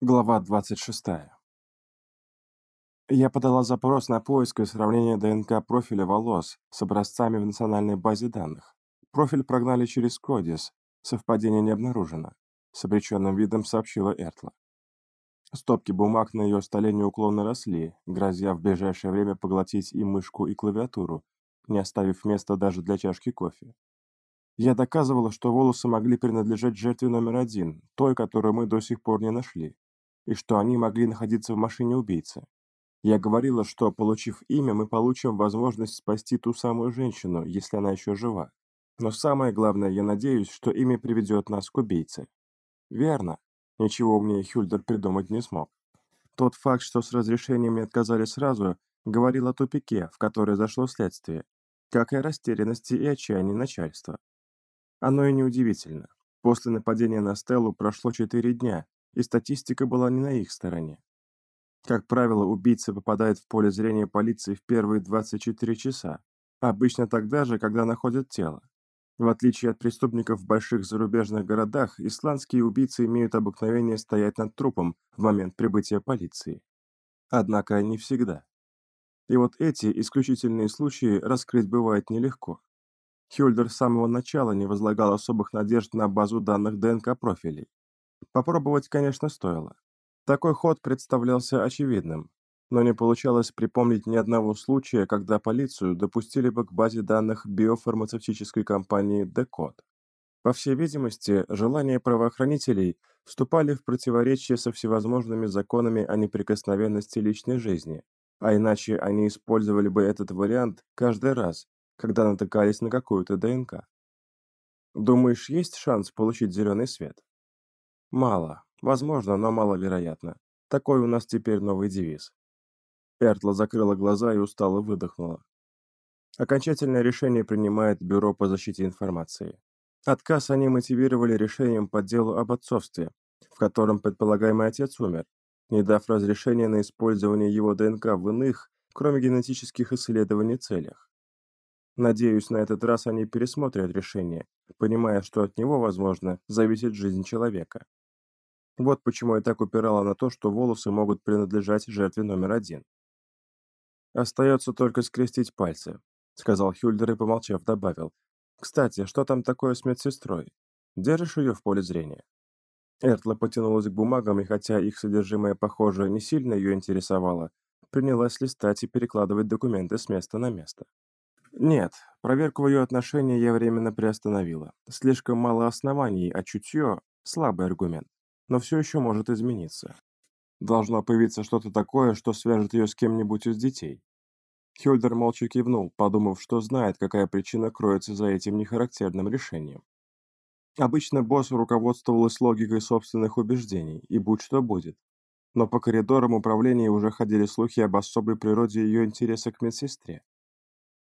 Глава 26. Я подала запрос на поиск и сравнение ДНК профиля волос с образцами в национальной базе данных. Профиль прогнали через Кодис, совпадение не обнаружено, с обреченным видом сообщила Эртла. Стопки бумаг на ее столе неуклонно росли, грозя в ближайшее время поглотить и мышку, и клавиатуру, не оставив места даже для чашки кофе. Я доказывала, что волосы могли принадлежать жертве номер один, той, которую мы до сих пор не нашли и что они могли находиться в машине убийцы. Я говорила, что, получив имя, мы получим возможность спасти ту самую женщину, если она еще жива. Но самое главное, я надеюсь, что имя приведет нас к убийце. Верно. Ничего умнее Хюльдер придумать не смог. Тот факт, что с разрешением не отказали сразу, говорил о тупике, в который зашло следствие, как и о растерянности и отчаянии начальства. Оно и неудивительно. После нападения на Стеллу прошло четыре дня, и статистика была не на их стороне. Как правило, убийца попадает в поле зрения полиции в первые 24 часа, обычно тогда же, когда находят тело. В отличие от преступников в больших зарубежных городах, исландские убийцы имеют обыкновение стоять над трупом в момент прибытия полиции. Однако не всегда. И вот эти исключительные случаи раскрыть бывает нелегко. Хюльдер с самого начала не возлагал особых надежд на базу данных ДНК-профилей. Попробовать, конечно, стоило. Такой ход представлялся очевидным, но не получалось припомнить ни одного случая, когда полицию допустили бы к базе данных биофармацевтической компании Decode. По всей видимости, желания правоохранителей вступали в противоречие со всевозможными законами о неприкосновенности личной жизни, а иначе они использовали бы этот вариант каждый раз, когда натыкались на какую-то ДНК. Думаешь, есть шанс получить зеленый свет? Мало. Возможно, но маловероятно. Такой у нас теперь новый девиз. Эртла закрыла глаза и устало выдохнула. Окончательное решение принимает Бюро по защите информации. Отказ они мотивировали решением по делу об отцовстве, в котором предполагаемый отец умер, не дав разрешения на использование его ДНК в иных, кроме генетических исследований, целях. Надеюсь, на этот раз они пересмотрят решение, понимая, что от него, возможно, зависит жизнь человека. Вот почему я так упирала на то, что волосы могут принадлежать жертве номер один. «Остается только скрестить пальцы», — сказал Хюльдер и, помолчав, добавил. «Кстати, что там такое с медсестрой? Держишь ее в поле зрения?» Эртла потянулась к бумагам, и хотя их содержимое, похоже, не сильно ее интересовало, принялась листать и перекладывать документы с места на место. Нет, проверку в ее отношении я временно приостановила. Слишком мало оснований, а чутье – слабый аргумент но все еще может измениться. Должно появиться что-то такое, что свяжет ее с кем-нибудь из детей. Хюльдер молча кивнул, подумав, что знает, какая причина кроется за этим нехарактерным решением. Обычно босс руководствовалась логикой собственных убеждений, и будь что будет. Но по коридорам управления уже ходили слухи об особой природе ее интереса к медсестре.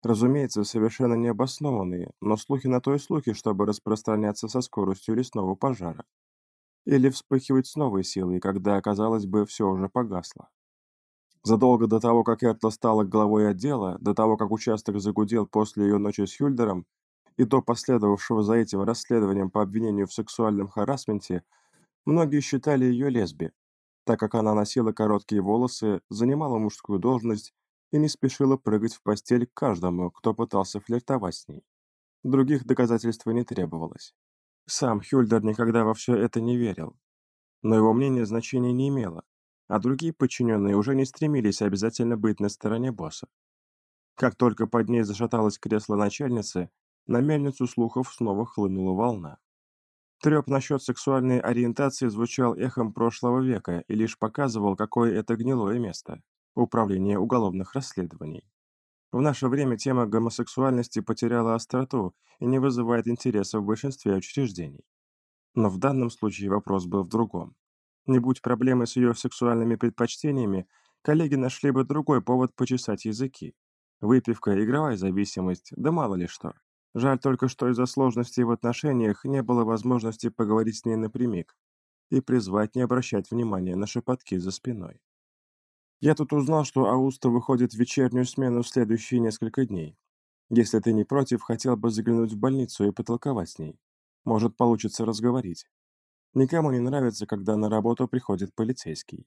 Разумеется, совершенно необоснованные, но слухи на то и слухи, чтобы распространяться со скоростью лесного пожара или вспыхивать с новой силой, когда, казалось бы, все уже погасло. Задолго до того, как Эртла стала главой отдела, до того, как участок загудел после ее ночи с Хюльдером, и до последовавшего за этим расследованием по обвинению в сексуальном харасменте, многие считали ее лесби, так как она носила короткие волосы, занимала мужскую должность и не спешила прыгать в постель к каждому, кто пытался флиртовать с ней. Других доказательств не требовалось. Сам Хюльдер никогда во все это не верил. Но его мнение значения не имело, а другие подчиненные уже не стремились обязательно быть на стороне босса. Как только под ней зашаталось кресло начальницы, на мельницу слухов снова хлынула волна. Треп насчет сексуальной ориентации звучал эхом прошлого века и лишь показывал, какое это гнилое место – управление уголовных расследований. В наше время тема гомосексуальности потеряла остроту и не вызывает интереса в большинстве учреждений. Но в данном случае вопрос был в другом. Не будь проблемы с ее сексуальными предпочтениями, коллеги нашли бы другой повод почесать языки. Выпивка, игровая зависимость, да мало ли что. Жаль только, что из-за сложностей в отношениях не было возможности поговорить с ней напрямик и призвать не обращать внимания на шепотки за спиной. Я тут узнал, что Ауста выходит в вечернюю смену в следующие несколько дней. Если ты не против, хотел бы заглянуть в больницу и потолковать с ней. Может, получится разговорить. Никому не нравится, когда на работу приходит полицейский.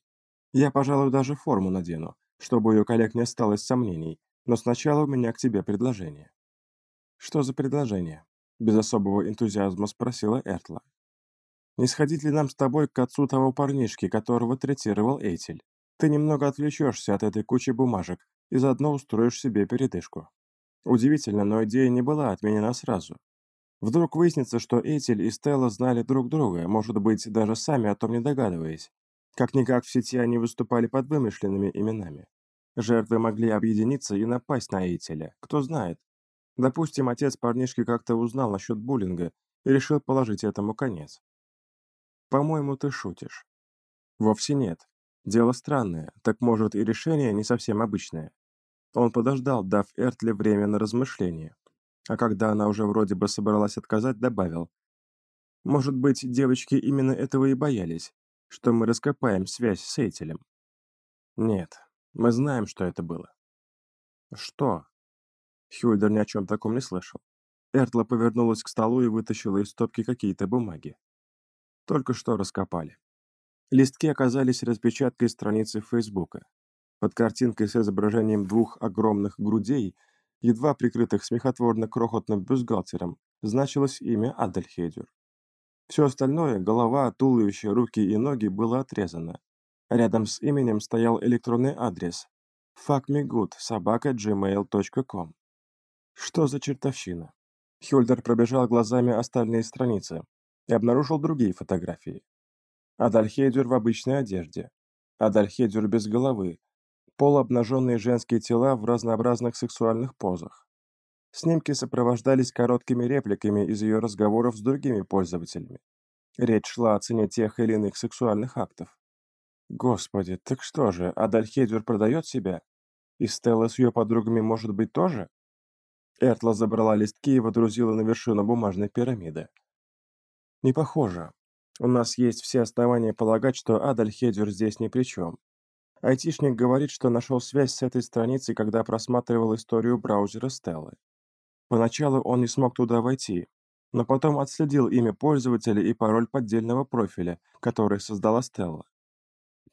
Я, пожалуй, даже форму надену, чтобы у коллег не осталось сомнений, но сначала у меня к тебе предложение». «Что за предложение?» – без особого энтузиазма спросила Эртла. «Не сходить ли нам с тобой к отцу того парнишки, которого третировал Эйтель? Ты немного отвлечешься от этой кучи бумажек и заодно устроишь себе передышку». Удивительно, но идея не была отменена сразу. Вдруг выяснится, что Этель и Стелла знали друг друга, может быть, даже сами о том не догадываясь. Как-никак в сети они выступали под вымышленными именами. Жертвы могли объединиться и напасть на Этеля, кто знает. Допустим, отец парнишки как-то узнал насчет буллинга и решил положить этому конец. По-моему, ты шутишь. Вовсе нет. Дело странное, так может и решение не совсем обычное. Он подождал, дав Эртле время на размышление. А когда она уже вроде бы собралась отказать, добавил. «Может быть, девочки именно этого и боялись, что мы раскопаем связь с Эйтелем?» «Нет, мы знаем, что это было». «Что?» Хюльдер ни о чем таком не слышал. Эртла повернулась к столу и вытащила из стопки какие-то бумаги. Только что раскопали. Листки оказались распечаткой страницы Фейсбука. Под картинкой с изображением двух огромных грудей, едва прикрытых смехотворно-крохотным бюстгальтером, значилось имя Адельхедер. Все остальное – голова, туловище, руки и ноги – было отрезано. Рядом с именем стоял электронный адрес fuckmegood.gmail.com Что за чертовщина? Хюльдер пробежал глазами остальные страницы и обнаружил другие фотографии. Адальхедер в обычной одежде. Адальхедер без головы, полуобнаженные женские тела в разнообразных сексуальных позах. Снимки сопровождались короткими репликами из ее разговоров с другими пользователями. Речь шла о цене тех или иных сексуальных актов. Господи, так что же, Адальхедвер продает себя? И Стелла с ее подругами может быть тоже? Эртла забрала листки и водрузила на вершину бумажной пирамиды. Не похоже. У нас есть все основания полагать, что Адальхедвер здесь ни при чем. Айтишник говорит, что нашел связь с этой страницей, когда просматривал историю браузера Стеллы. Поначалу он не смог туда войти, но потом отследил имя пользователя и пароль поддельного профиля, который создала Стелла.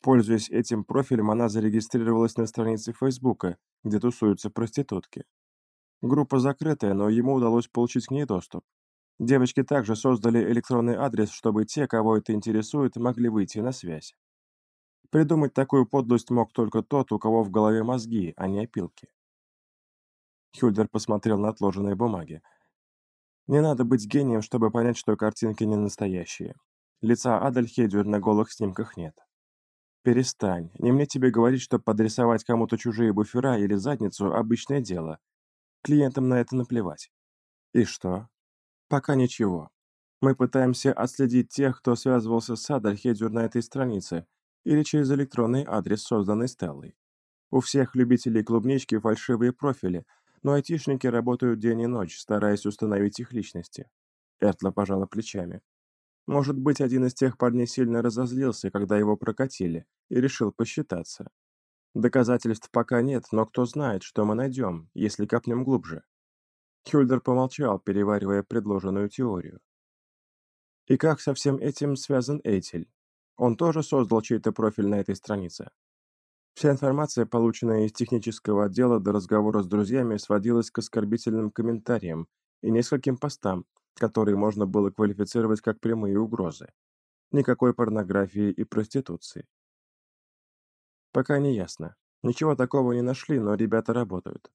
Пользуясь этим профилем, она зарегистрировалась на странице Фейсбука, где тусуются проститутки. Группа закрытая, но ему удалось получить к ней доступ. Девочки также создали электронный адрес, чтобы те, кого это интересует, могли выйти на связь. Придумать такую подлость мог только тот, у кого в голове мозги, а не опилки. Хюльдер посмотрел на отложенные бумаги. Не надо быть гением, чтобы понять, что картинки не настоящие. Лица Адальхедюр на голых снимках нет. Перестань. Не мне тебе говорить, что подрисовать кому-то чужие буфера или задницу – обычное дело. Клиентам на это наплевать. И что? Пока ничего. Мы пытаемся отследить тех, кто связывался с Адальхедюр на этой странице, или через электронный адрес, созданный Стеллой. У всех любителей клубнички фальшивые профили, но айтишники работают день и ночь, стараясь установить их личности. Эртла пожала плечами. Может быть, один из тех парней сильно разозлился, когда его прокатили, и решил посчитаться. Доказательств пока нет, но кто знает, что мы найдем, если копнем глубже. Хюльдер помолчал, переваривая предложенную теорию. И как со всем этим связан Эйтель? Он тоже создал чей-то профиль на этой странице. Вся информация, полученная из технического отдела до разговора с друзьями, сводилась к оскорбительным комментариям и нескольким постам, которые можно было квалифицировать как прямые угрозы. Никакой порнографии и проституции. Пока не ясно. Ничего такого не нашли, но ребята работают.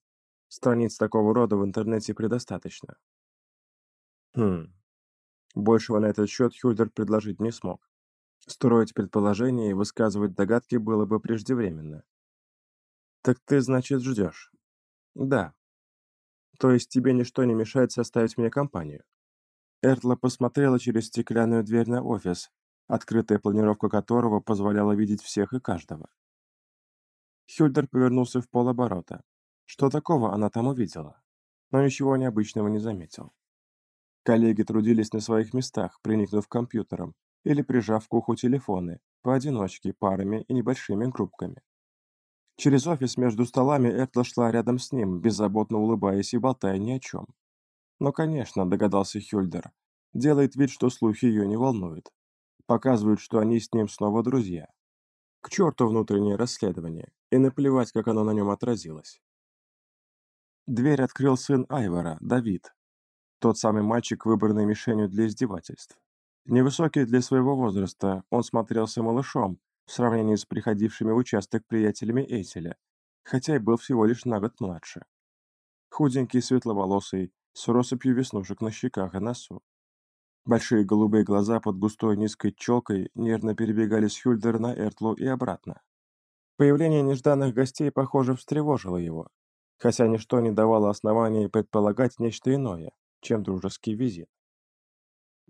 Страниц такого рода в интернете предостаточно. Хм. Большего на этот счет Хюльдер предложить не смог. Строить предположения и высказывать догадки было бы преждевременно. «Так ты, значит, ждешь?» «Да». «То есть тебе ничто не мешает составить мне компанию?» Эртла посмотрела через стеклянную дверь на офис, открытая планировка которого позволяла видеть всех и каждого. Хюльдер повернулся в полоборота. Что такого она там увидела? Но ничего необычного не заметил. Коллеги трудились на своих местах, приникнув к компьютерам, или прижав к уху телефоны, поодиночке, парами и небольшими группками. Через офис между столами Эртла шла рядом с ним, беззаботно улыбаясь и болтая ни о чем. Но, конечно, догадался Хюльдер, делает вид, что слухи ее не волнуют. Показывают, что они с ним снова друзья. К черту внутреннее расследование, и наплевать, как оно на нем отразилось. Дверь открыл сын Айвара, Давид. Тот самый мальчик, выбранный мишенью для издевательств. Невысокий для своего возраста, он смотрелся малышом в сравнении с приходившими в участок приятелями Эйтеля, хотя и был всего лишь на год младше. Худенький, светловолосый, с россыпью веснушек на щеках и носу. Большие голубые глаза под густой низкой челкой нервно перебегали с Хюльдера на Эртлу и обратно. Появление нежданных гостей, похоже, встревожило его, хотя ничто не давало оснований предполагать нечто иное, чем дружеский визит.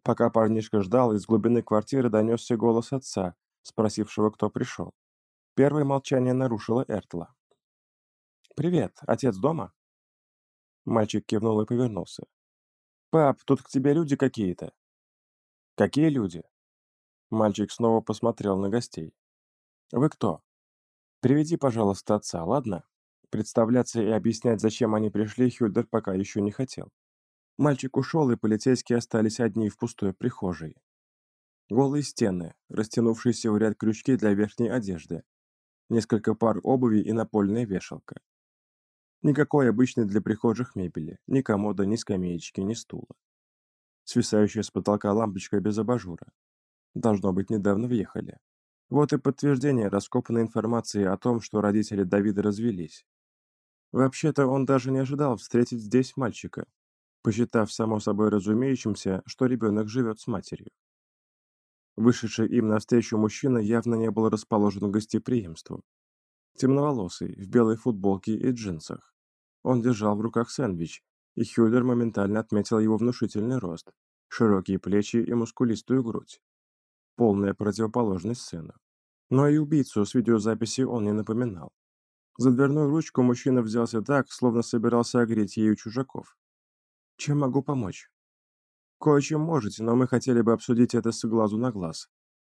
Пока парнишка ждал, из глубины квартиры донесся голос отца, спросившего, кто пришел. Первое молчание нарушила Эртла. «Привет, отец дома?» Мальчик кивнул и повернулся. «Пап, тут к тебе люди какие-то». «Какие люди?» Мальчик снова посмотрел на гостей. «Вы кто?» «Приведи, пожалуйста, отца, ладно?» Представляться и объяснять, зачем они пришли, Хюльдер пока еще не хотел. Мальчик ушел, и полицейские остались одни в пустой прихожей. Голые стены, растянувшиеся в ряд крючки для верхней одежды, несколько пар обуви и напольная вешалка. Никакой обычной для прихожих мебели, ни комода, ни скамеечки, ни стула. Свисающая с потолка лампочка без абажура. Должно быть, недавно въехали. Вот и подтверждение раскопанной информации о том, что родители Давида развелись. Вообще-то он даже не ожидал встретить здесь мальчика, посчитав само собой разумеющимся, что ребенок живет с матерью. Вышедший им навстречу мужчина явно не был расположен к гостеприимству. Темноволосый, в белой футболке и джинсах. Он держал в руках сэндвич, и Хюллер моментально отметил его внушительный рост, широкие плечи и мускулистую грудь. Полная противоположность сына. Но и убийцу с видеозаписи он не напоминал. За дверную ручку мужчина взялся так, словно собирался огреть ею чужаков. Чем могу помочь? Кое-чем можете, но мы хотели бы обсудить это с глазу на глаз.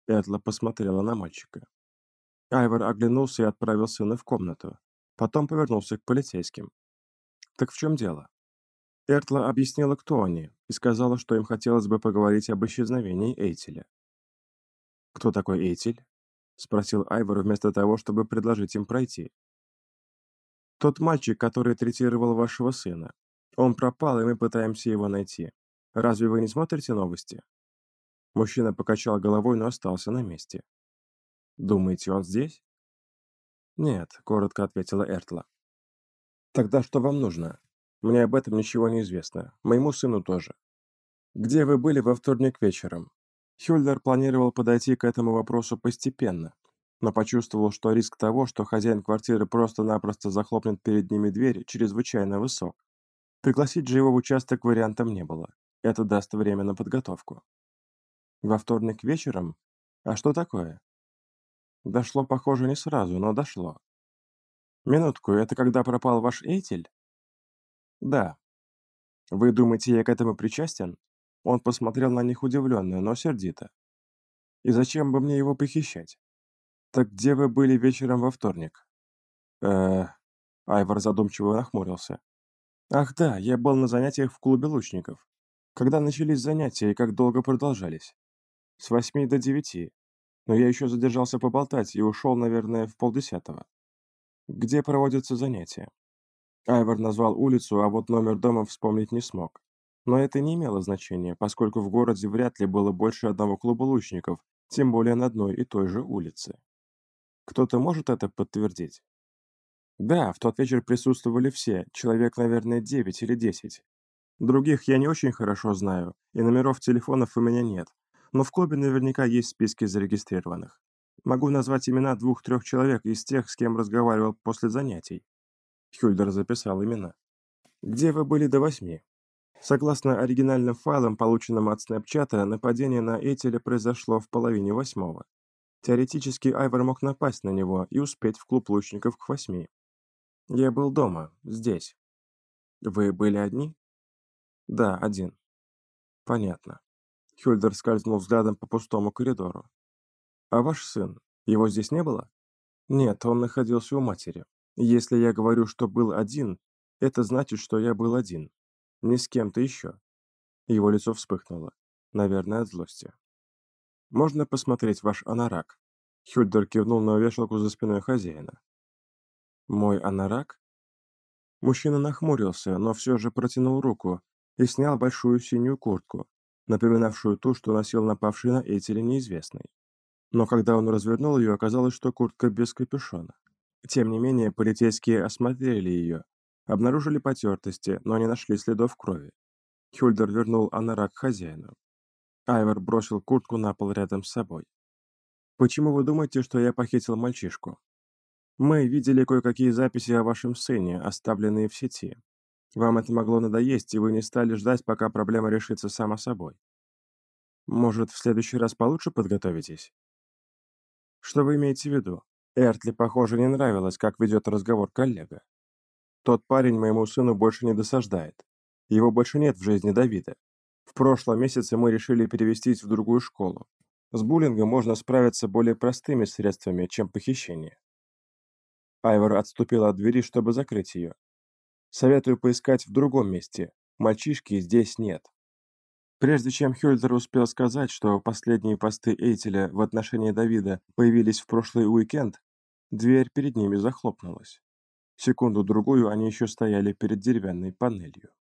Этла посмотрела на мальчика. Айвор оглянулся и отправил сына в комнату. Потом повернулся к полицейским. Так в чем дело? Эртла объяснила, кто они, и сказала, что им хотелось бы поговорить об исчезновении Эйтеля. «Кто такой Эйтель?» — спросил Айвор вместо того, чтобы предложить им пройти. «Тот мальчик, который третировал вашего сына. Он пропал, и мы пытаемся его найти. Разве вы не смотрите новости?» Мужчина покачал головой, но остался на месте. «Думаете, он здесь?» «Нет», — коротко ответила Эртла. «Тогда что вам нужно? Мне об этом ничего не известно. Моему сыну тоже. Где вы были во вторник вечером?» Хюльдер планировал подойти к этому вопросу постепенно, но почувствовал, что риск того, что хозяин квартиры просто-напросто захлопнет перед ними дверь, чрезвычайно высок. Пригласить же его в участок вариантом не было. Это даст время на подготовку. Во вторник вечером? А что такое? Дошло, похоже, не сразу, но дошло. Минутку, это когда пропал ваш Эйтель? Да. Вы думаете, я к этому причастен? Он посмотрел на них удивленно, но сердито. И зачем бы мне его похищать? Так где вы были вечером во вторник? э Айвар задумчиво нахмурился. Ах да, я был на занятиях в клубе лучников. Когда начались занятия и как долго продолжались? С восьми до девяти. Но я еще задержался поболтать и ушел, наверное, в полдесятого. Где проводятся занятия? Айвар назвал улицу, а вот номер дома вспомнить не смог. Но это не имело значения, поскольку в городе вряд ли было больше одного клуба лучников, тем более на одной и той же улице. Кто-то может это подтвердить? Да, в тот вечер присутствовали все, человек, наверное, девять или десять. Других я не очень хорошо знаю, и номеров телефонов у меня нет, но в клубе наверняка есть списки зарегистрированных. Могу назвать имена двух-трех человек из тех, с кем разговаривал после занятий. Хюльдер записал имена. Где вы были до восьми? Согласно оригинальным файлам, полученным от Снэпчата, нападение на Этеля произошло в половине восьмого. Теоретически Айвор мог напасть на него и успеть в клуб лучников к восьми. Я был дома, здесь. Вы были одни? Да, один. Понятно. Хюльдер скользнул взглядом по пустому коридору. А ваш сын, его здесь не было? Нет, он находился у матери. Если я говорю, что был один, это значит, что я был один. Не с кем-то еще. Его лицо вспыхнуло. Наверное, от злости. «Можно посмотреть ваш анорак?» Хюльдер кивнул на вешалку за спиной хозяина. «Мой анорак?» Мужчина нахмурился, но все же протянул руку и снял большую синюю куртку, напоминавшую ту, что носил напавший на Этеля неизвестный. Но когда он развернул ее, оказалось, что куртка без капюшона. Тем не менее, полицейские осмотрели ее, обнаружили потертости, но не нашли следов крови. Хюльдер вернул анорак хозяину. Айвор бросил куртку на пол рядом с собой. «Почему вы думаете, что я похитил мальчишку? Мы видели кое-какие записи о вашем сыне, оставленные в сети. Вам это могло надоесть, и вы не стали ждать, пока проблема решится сама собой. Может, в следующий раз получше подготовитесь? Что вы имеете в виду? Эртли, похоже, не нравилось, как ведет разговор коллега. Тот парень моему сыну больше не досаждает. Его больше нет в жизни Давида. В прошлом месяце мы решили перевестись в другую школу. С буллингом можно справиться более простыми средствами, чем похищение. Айвор отступил от двери, чтобы закрыть ее. Советую поискать в другом месте. Мальчишки здесь нет. Прежде чем Хюльдер успел сказать, что последние посты Эйтеля в отношении Давида появились в прошлый уикенд, дверь перед ними захлопнулась. Секунду-другую они еще стояли перед деревянной панелью.